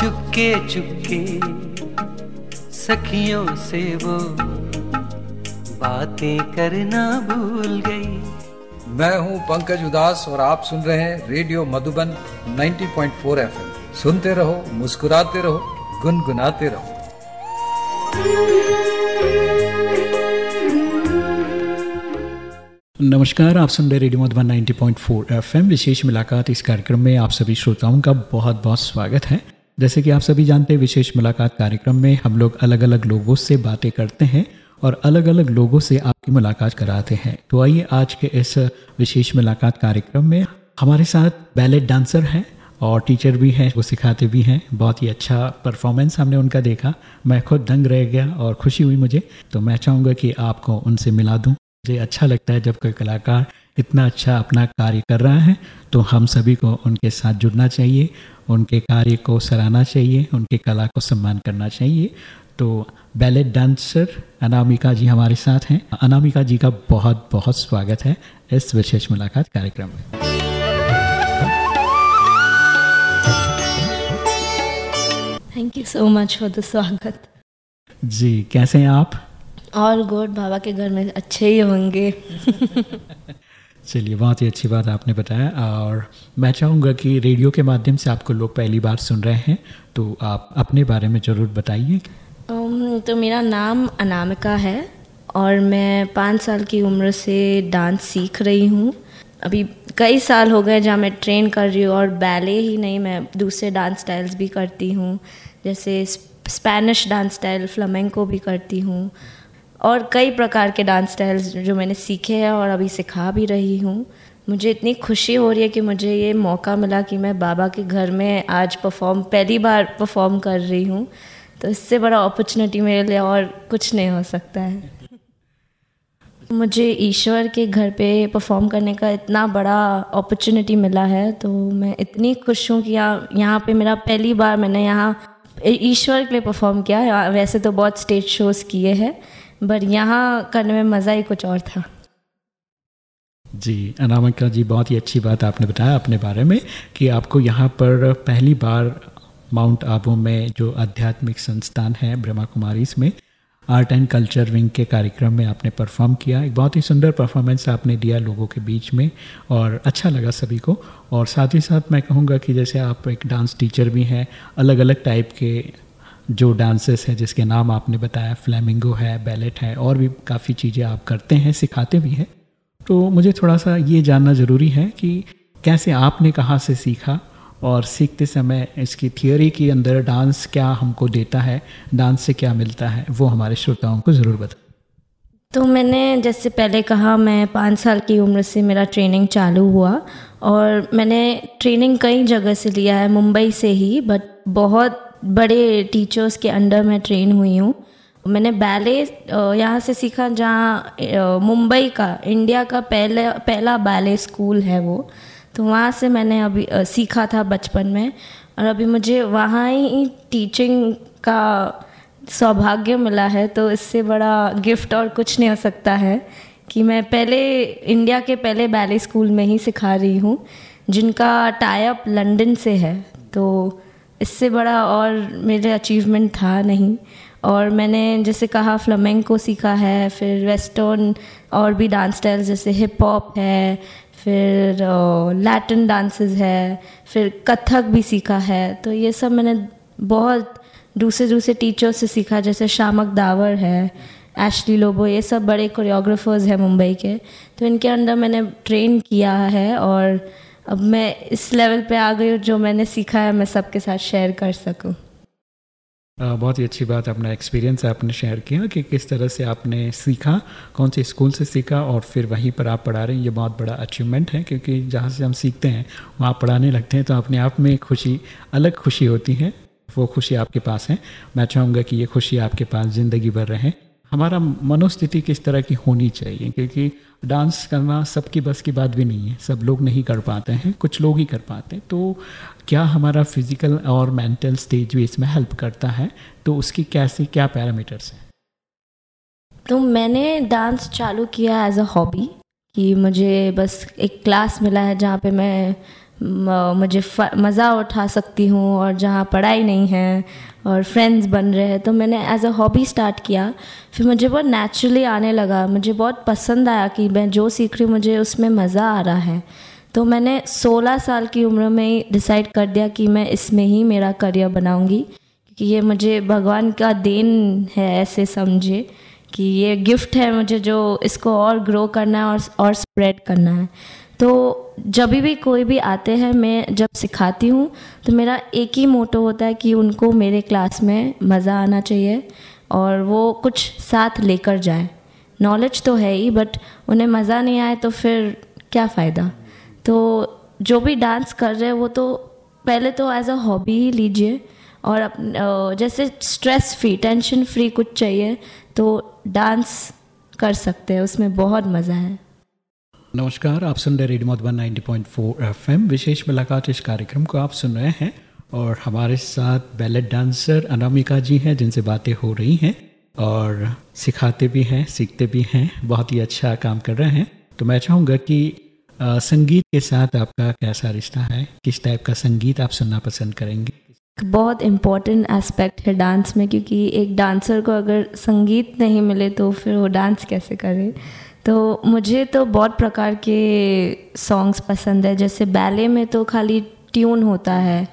चुपके चुपके सखियों से वो बातें करना भूल गई। मैं हूँ पंकज उदास और आप सुन रहे हैं रेडियो मधुबन 90.4 एफएम। सुनते रहो मुस्कुराते रहो गुनगुनाते रहो। नमस्कार आप सुन रहे रेडियो मधुबन 90.4 एफएम। विशेष मुलाकात इस कार्यक्रम में आप सभी श्रोताओं का बहुत बहुत स्वागत है। जैसे कि आप सभी जानते हैं, विशेष मुलाकात कार्यक्रम में हम लोग अलग अलग लोगों से बातें करते हैं और अलग अलग लोगों से आपकी मुलाकात कराते हैं। तो आइए आज के इस विशेष मुलाकात कार्यक्रम में हमारे साथ बैलेट डांसर हैं और टीचर भी हैं, वो सिखाते भी हैं। बहुत ही अच्छा परफॉर्मेंस हमने उनका देखा। मैं खुद दंग रह गया और खुशी हुई मुझे। तो मैं चाहूँगा कि आपको उनसे मिला दूँ। मुझे अच्छा लगता है जब कोई कलाकार इतना अच्छा अपना कार्य कर रहा है तो हम सभी को उनके साथ जुड़ना चाहिए उनके कार्य को सराहना चाहिए उनके कला को सम्मान करना चाहिए। तो बैलेट डांसर अनामिका जी हमारे साथ हैं। अनामिका जी का बहुत बहुत स्वागत है इस विशेष मुलाकात कार्यक्रम में। Thank you so much for the स्वागत। जी कैसे हैं आप? और गुड बाबा के घर में अच्छे ही होंगे। चलिए, बहुत ही अच्छी बात आपने बताया और मैं चाहूँगा कि रेडियो के माध्यम से आपको लोग पहली बार सुन रहे हैं तो आप अपने बारे में ज़रूर बताइए। तो मेरा नाम अनामिका है और मैं पाँच साल की उम्र से डांस सीख रही हूँ। अभी कई साल हो गए जहाँ मैं ट्रेन कर रही हूँ और बैले ही नहीं, मैं दूसरे डांस स्टाइल्स भी करती हूँ, जैसे स्पेनिश डांस स्टाइल फ्लमेंको भी करती हूँ। और कई प्रकार के डांस स्टाइल्स जो मैंने सीखे हैं और अभी सिखा भी रही हूँ। मुझे इतनी खुशी हो रही है कि मुझे ये मौका मिला कि मैं बाबा के घर में आज परफॉर्म पहली बार परफॉर्म कर रही हूँ। तो इससे बड़ा अपॉर्चुनिटी मेरे लिए और कुछ नहीं हो सकता है। मुझे ईश्वर के घर पे परफॉर्म करने का इतना बड़ा अपॉर्चुनिटी मिला है तो मैं इतनी खुश हूँ कि यहाँ पे मेरा पहली बार मैंने यहाँ ईश्वर के लिए परफॉर्म किया वैसे तो बहुत स्टेज शोज़ किए हैं बट यहाँ करने में मज़ा ही कुछ और था। जी, अनामिका जी, बहुत ही अच्छी बात आपने बताया अपने बारे में कि आपको यहाँ पर पहली बार माउंट आबू में जो आध्यात्मिक संस्थान है ब्रह्मा कुमारी, इसमें आर्ट एंड कल्चर विंग के कार्यक्रम में आपने परफॉर्म किया। एक बहुत ही सुंदर परफॉर्मेंस आपने दिया लोगों के बीच में और अच्छा लगा सभी को। और साथ ही साथ मैं कहूँगा कि जैसे आप एक डांस टीचर भी हैं अलग अलग टाइप के जो डांसेस हैं, जिसके नाम आपने बताया फ्लैमिंगो है बैलेट है, और भी काफ़ी चीज़ें आप करते हैं, सिखाते भी हैं। तो मुझे थोड़ा सा ये जानना ज़रूरी है कि कैसे आपने कहाँ से सीखा और सीखते समय इसकी थियोरी के अंदर डांस क्या हमको देता है डांस से क्या मिलता है, वो हमारे श्रोताओं को ज़रूर बताएँ तो मैंने जैसे पहले कहा, मैं पाँच साल की उम्र से मेरा ट्रेनिंग चालू हुआ और मैंने ट्रेनिंग कई जगह से लिया है, मुंबई से ही बट बहुत बड़े टीचर्स के अंडर में ट्रेन हुई हूँ। मैंने बैले यहाँ से सीखा जहाँ मुंबई का इंडिया का पहले, पहला बैले स्कूल है वो। तो वहाँ से मैंने अभी सीखा था बचपन में। और अभी मुझे वहाँ ही टीचिंग का सौभाग्य मिला है तो इससे बड़ा गिफ्ट और कुछ नहीं हो सकता है कि मैं पहले इंडिया के पहले बैले स्कूल में ही सिखा रही हूँ, जिनका टाइप लंदन से है। तो इससे बड़ा और मेरे अचीवमेंट था नहीं। और मैंने जैसे कहा फ्लमेंको सीखा है, फिर वेस्टर्न और भी डांस स्टाइल्स जैसे हिप हॉप है, फिर लैटिन डांसेस है, फिर कथक भी सीखा है। तो ये सब मैंने बहुत दूसरे दूसरे टीचर्स से सीखा, जैसे शामक दावर है एशली लोबो ये सब बड़े कोरियोग्राफर्स हैं मुंबई के। तो इनके अंडर मैंने ट्रेन किया है और अब मैं इस लेवल पे आ गई हूँ, जो मैंने सीखा है, मैं सबके साथ शेयर कर सकूँ। बहुत ही अच्छी बात अपना एक्सपीरियंस आपने शेयर किया कि किस तरह से आपने सीखा, कौन से स्कूल से सीखा और फिर वहीं पर आप पढ़ा रहे हैं। ये बहुत बड़ा अचीवमेंट है, क्योंकि जहाँ से हम सीखते हैं, वहाँ पढ़ाने लगते हैं तो अपने आप में खुशी, अलग खुशी होती है। वो खुशी आपके पास है। मैं चाहूँगा कि ये खुशी आपके पास ज़िंदगी भर रहे। हमारा मनोस्थिति किस तरह की होनी चाहिए? क्योंकि डांस करना सबकी बस की बात भी नहीं है। सब लोग नहीं कर पाते हैं, कुछ लोग ही कर पाते हैं। तो क्या हमारा फ़िज़िकल और मेंटल स्टेज भी इसमें हेल्प करता है? तो उसकी कैसे, क्या पैरामीटर्स हैं? तो मैंने डांस चालू किया एज अ हॉबी कि मुझे बस एक क्लास मिला है जहाँ पे मैं मुझे मज़ा उठा सकती हूँ और जहाँ पढ़ाई नहीं है और फ्रेंड्स बन रहे हैं तो मैंने एज अ हॉबी स्टार्ट किया। फिर मुझे बहुत नेचुरली आने लगा। मुझे बहुत पसंद आया कि मैं जो सीख रही हूँ, मुझे उसमें मज़ा आ रहा है। तो मैंने 16 साल की उम्र में ही डिसाइड कर दिया कि मैं इसमें ही मेरा करियर बनाऊँगी। क्योंकि ये मुझे भगवान का देन है ऐसे समझे कि ये गिफ्ट है मुझे जो इसको और ग्रो करना है और और स्प्रेड करना है। तो जब भी कोई भी आते हैं मैं जब सिखाती हूँ तो मेरा एक ही मोटो होता है कि उनको मेरे क्लास में मज़ा आना चाहिए और वो कुछ साथ लेकर जाए। नॉलेज तो है ही बट उन्हें मज़ा नहीं आए तो फिर क्या फ़ायदा? तो जो भी डांस कर रहे हैं वो तो पहले तो एज अ हॉबी ही लीजिए और अप, जैसे स्ट्रेस फ्री टेंशन फ्री कुछ चाहिए तो डांस कर सकते हैं उसमें बहुत मज़ा है। नमस्कार, आप सुन रहे रेडियो मधुबन 90.4 एफएम। विशेष मुलाकात इस कार्यक्रम को आप सुन रहे हैं और हमारे साथ बैलेट डांसर अनामिका जी हैं, जिनसे बातें हो रही हैं और सिखाते भी हैं, सीखते भी हैं, बहुत ही अच्छा काम कर रहे हैं। तो मैं चाहूँगा कि संगीत के साथ आपका कैसा रिश्ता है? किस टाइप का संगीत आप सुनना पसंद करेंगे? बहुत इंपॉर्टेंट एस्पेक्ट है डांस में, क्योंकि एक डांसर को अगर संगीत नहीं मिले तो फिर वो डांस कैसे करे? तो मुझे तो बहुत प्रकार के सॉन्ग्स पसंद है। जैसे बैले में तो खाली ट्यून होता है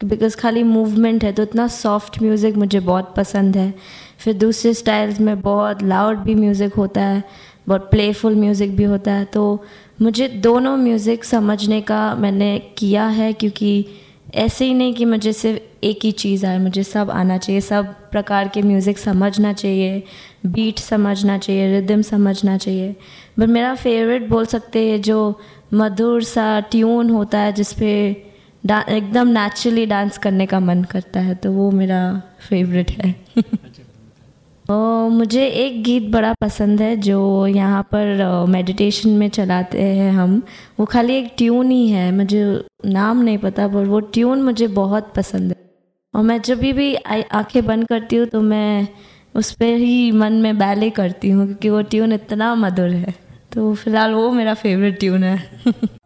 बिकॉज़ खाली मूवमेंट है तो इतना सॉफ्ट म्यूज़िक मुझे बहुत पसंद है। फिर दूसरे स्टाइल्स में बहुत लाउड भी म्यूज़िक होता है, बहुत प्लेफुल म्यूज़िक भी होता है। तो मुझे दोनों म्यूज़िक समझने का मैंने किया है, क्योंकि ऐसे ही नहीं कि मुझे सिर्फ़ एक ही चीज़ आए, मुझे सब आना चाहिए, सब प्रकार के म्यूज़िक समझना चाहिए बीट समझना चाहिए रिदम समझना चाहिए। बट मेरा फेवरेट बोल सकते हैं जो मधुर सा ट्यून होता है जिसपे एकदम नेचुरली डांस करने का मन करता है तो वो मेरा फेवरेट है। मुझे एक गीत बड़ा पसंद है जो यहाँ पर मेडिटेशन में चलाते हैं हम। वो खाली एक ट्यून ही है, मुझे नाम नहीं पता, पर वो ट्यून मुझे बहुत पसंद है। और मैं जब भी आँखें बंद करती हूँ तो मैं उस पर ही मन में बैले करती हूँ, क्योंकि वो ट्यून इतना मधुर है। तो फ़िलहाल वो मेरा फेवरेट ट्यून है।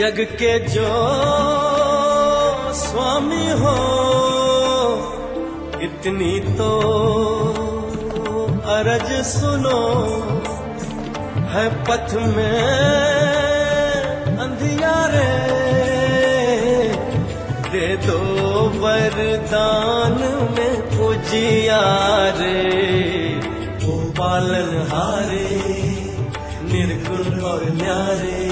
जग के जो स्वामी हो, इतनी तो अरज सुनो, है पथ में अंधियारे। दे दो वरदान में उजियारे ओ पालन हारे, निर्गुण और न्यारे।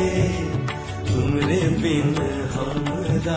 बिन हमरा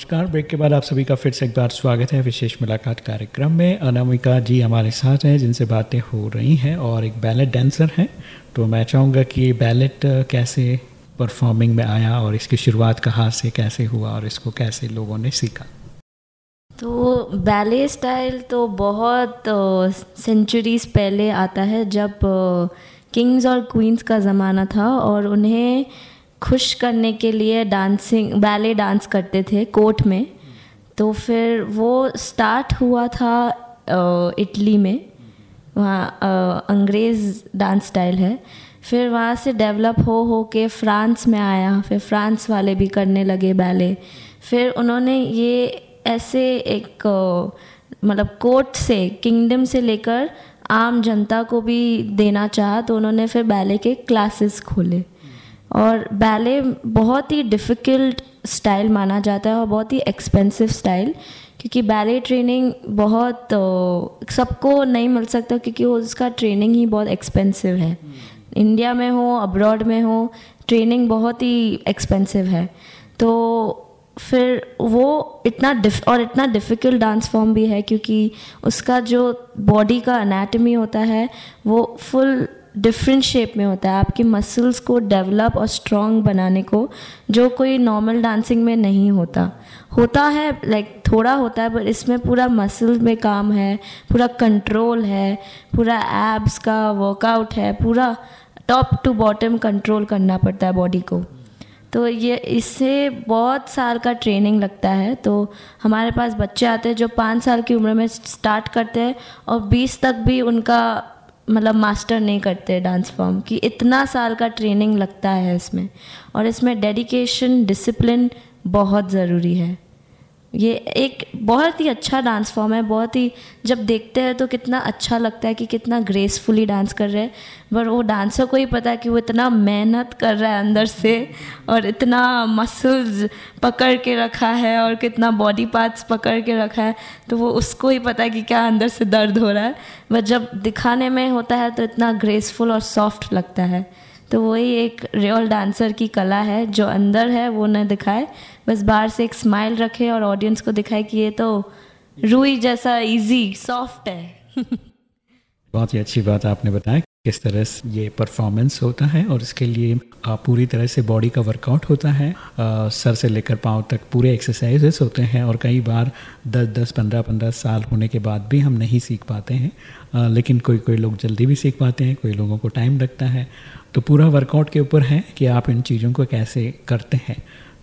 नमस्कार। ब्रेक के बाद आप सभी का फिर से एक बार स्वागत है विशेष मुलाकात कार्यक्रम में। अनामिका जी हमारे साथ हैं, जिनसे बातें हो रही हैं और एक बैलेट डांसर हैं। तो मैं चाहूँगा कि बैलेट कैसे परफॉर्मिंग में आया और इसकी शुरुआत कहाँ से, कैसे हुआ और इसको कैसे लोगों ने सीखा? तो बैले स्टाइल तो बहुत सेंचुरीज पहले आता है जब किंग्स और क्वींस का ज़माना था और उन्हें खुश करने के लिए डांसिंग बैले डांस करते थे कोर्ट में। तो फिर वो स्टार्ट हुआ था इटली में। वहाँ अंग्रेज़ डांस स्टाइल है। फिर वहाँ से डेवलप हो हो के फ्रांस में आया। फिर फ्रांस वाले भी करने लगे बैले फिर उन्होंने ये ऐसे एक मतलब कोर्ट से किंगडम से लेकर आम जनता को भी देना चाहा तो उन्होंने फिर बैले के क्लासेस खोले। और बैले बहुत ही डिफ़िकल्ट स्टाइल माना जाता है और बहुत ही एक्सपेंसिव स्टाइल क्योंकि बैले ट्रेनिंग बहुत सबको नहीं मिल सकता क्योंकि उसका ट्रेनिंग ही बहुत एक्सपेंसिव है। इंडिया में हो अब्रॉड में हो ट्रेनिंग बहुत ही एक्सपेंसिव है। तो फिर वो इतना डिफ और इतना डिफ़िकल्ट डांस फॉर्म भी है क्योंकि उसका जो बॉडी का अनाटमी होता है, वो फुल डिफरेंट शेप में होता है। आपकी मसल्स को डेवलप और स्ट्रॉन्ग बनाने को जो कोई नॉर्मल डांसिंग में नहीं होता। होता है लाइक like, थोड़ा होता है पर इसमें पूरा मसल में काम है पूरा कंट्रोल है पूरा एब्स का वर्कआउट है पूरा टॉप टू बॉटम कंट्रोल करना पड़ता है बॉडी को। तो ये इससे बहुत साल का ट्रेनिंग लगता है। तो हमारे पास बच्चे आते हैं जो पाँच साल की उम्र में स्टार्ट करते हैं और बीस तक भी उनका मतलब मास्टर नहीं करते डांस फॉर्म कि इतना साल का ट्रेनिंग लगता है इसमें। और इसमें डेडिकेशन डिसिप्लिन बहुत ज़रूरी है। ये एक बहुत ही अच्छा डांस फॉर्म है, बहुत ही जब देखते हैं तो कितना अच्छा लगता है कि कितना ग्रेसफुली डांस कर रहे हैं। पर वो डांसर को ही पता है कि वो इतना मेहनत कर रहा है अंदर से और इतना मसल्स पकड़ के रखा है और कितना बॉडी पार्ट्स पकड़ के रखा है तो वो उसको ही पता है कि क्या अंदर से दर्द हो रहा है। बट जब दिखाने में होता है तो इतना ग्रेसफुल और सॉफ्ट लगता है। तो वही एक रियल डांसर की कला है जो अंदर है वो न दिखाए बस बाहर से एक स्माइल रखे और ऑडियंस को दिखाए कि ये तो रूई जैसा इजी सॉफ्ट है। बहुत ही अच्छी बात आपने बताया किस तरह से ये परफॉर्मेंस होता है और इसके लिए पूरी तरह से बॉडी का वर्कआउट होता है। आ, सर से लेकर पाँव तक पूरे एक्सरसाइजेस होते हैं और कई बार 10 10 15 15 साल होने के बाद भी हम नहीं सीख पाते हैं। आ, लेकिन कोई कोई लोग जल्दी भी सीख पाते हैं कोई लोगों को टाइम लगता है। तो पूरा वर्कआउट के ऊपर है कि आप इन चीज़ों को कैसे करते हैं।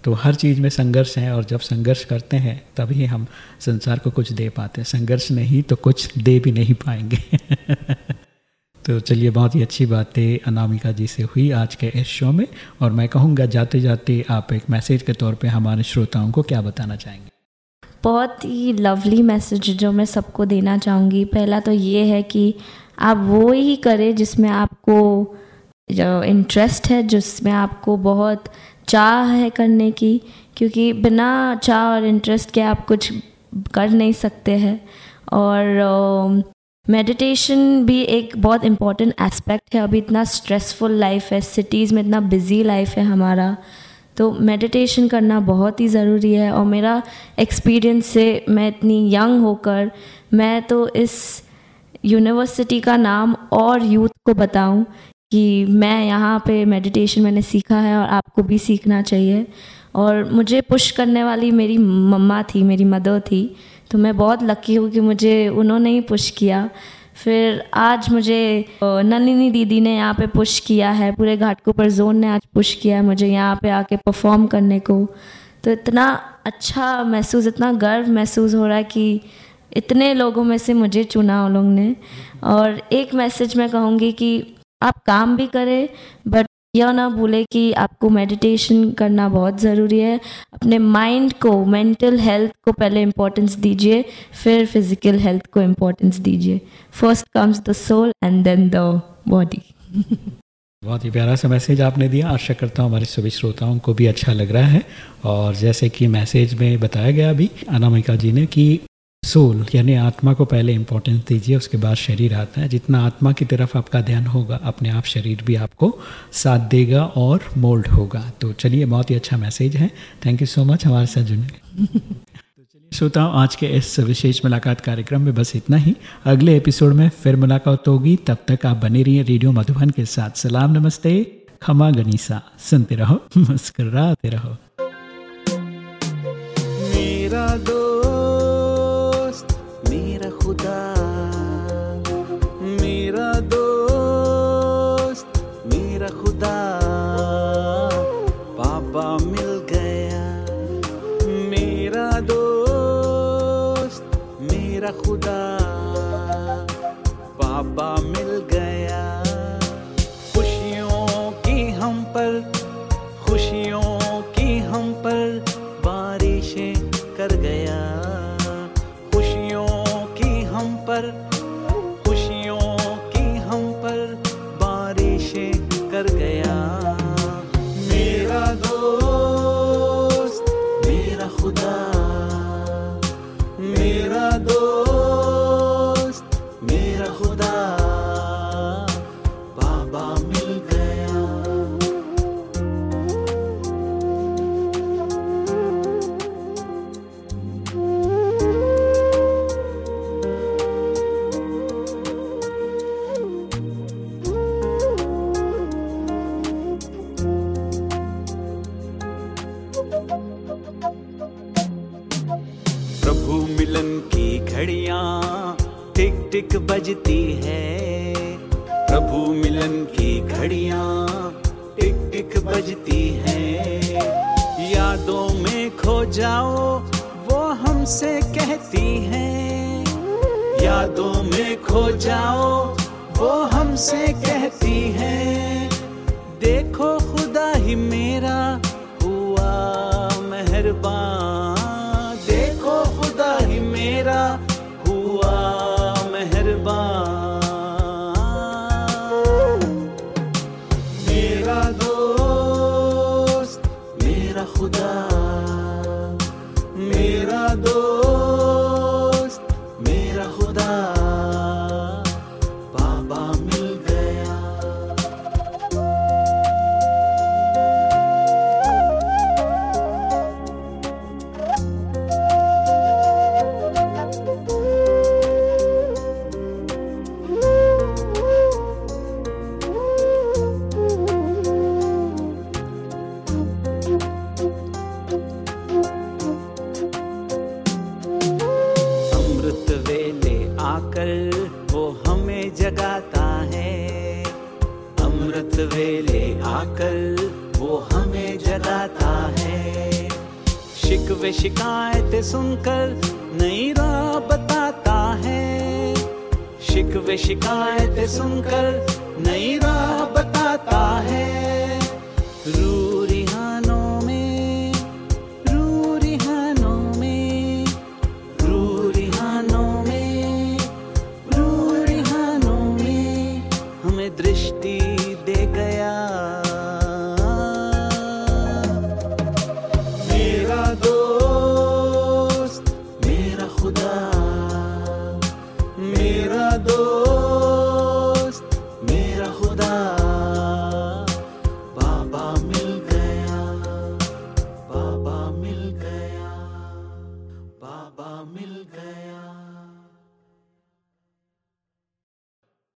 तो हर चीज़ में संघर्ष है और जब संघर्ष करते हैं, तभी हम संसार को कुछ दे पाते हैं। संघर्ष नहीं तो कुछ दे भी नहीं पाएँगे। तो चलिए, बहुत ही अच्छी बातें अनामिका जी से हुई आज के इस शो में और मैं कहूँगा जाते जाते आप एक मैसेज के तौर पे हमारे श्रोताओं को क्या बताना चाहेंगे? बहुत ही लवली मैसेज जो मैं सबको देना चाहूँगी। पहला तो ये है कि आप वो ही करें जिसमें आपको जो इंटरेस्ट है, जिसमें आपको बहुत चाह है करने की, क्योंकि बिना चाह और इंटरेस्ट के आप कुछ कर नहीं सकते हैं। और मेडिटेशन भी एक बहुत इंपॉर्टेंट एस्पेक्ट है। अभी इतना स्ट्रेसफुल लाइफ है सिटीज़ में इतना बिज़ी लाइफ है हमारा तो मेडिटेशन करना बहुत ही ज़रूरी है। और मेरा एक्सपीरियंस से मैं इतनी यंग होकर, मैं तो इस यूनिवर्सिटी का नाम और यूथ को बताऊँ कि मैं यहाँ पे मेडिटेशन मैंने सीखा है और आपको भी सीखना चाहिए। और मुझे पुश करने वाली मेरी मम्मा थी, मेरी मदर थी तो मैं बहुत लकी हूँ कि मुझे उन्होंने ही पुश किया। फिर आज मुझे नलिनी दीदी ने यहाँ पे पुश किया है, पूरे घाटकों पर जोन ने आज पुश किया है मुझे यहाँ पे आके परफॉर्म करने को। तो इतना अच्छा महसूस, इतना गर्व महसूस हो रहा है कि इतने लोगों में से मुझे चुना उन लोगों ने। और एक मैसेज मैं कहूँगी कि आप काम भी करें बट यह ना भूले कि आपको मेडिटेशन करना बहुत ज़रूरी है। अपने माइंड को मेंटल हेल्थ को पहले इम्पोर्टेंस दीजिए, फिर फ़िज़िकल हेल्थ को इम्पोर्टेंस दीजिए। First comes the soul and then the body बहुत ही प्यारा सा मैसेज आपने दिया। आशा करता हूँ हमारे सभी श्रोताओं को भी अच्छा लग रहा है। और जैसे कि मैसेज में बताया गया अभी, अनामिका जी ने कि सोल, यानी आत्मा को पहले इम्पोर्टेंस दीजिए, उसके बाद शरीर आता है। जितना आत्मा की तरफ़ आपका ध्यान होगा, अपने आप शरीर भी आपको साथ देगा और मोल्ड होगा। तो चलिए, बहुत ही अच्छा मैसेज है। थैंक यू सो मच हमारे साथ जुड़ने तो श्रोताओं, आज के इस विशेष मुलाकात कार्यक्रम में बस इतना ही। अगले एपिसोड में फिर मुलाकात होगी। तब तक आप बने रहिए रेडियो मधुबन के साथ। सलाम, नमस्ते। खमा गनीसा। सुनते रहो, मुस्कराते रहो। मेरा मेरा में खो जाओ, वो हमसे कहती है। यादों में खो जाओ, वो हमसे कहती है। देखो खुदा ही मेरा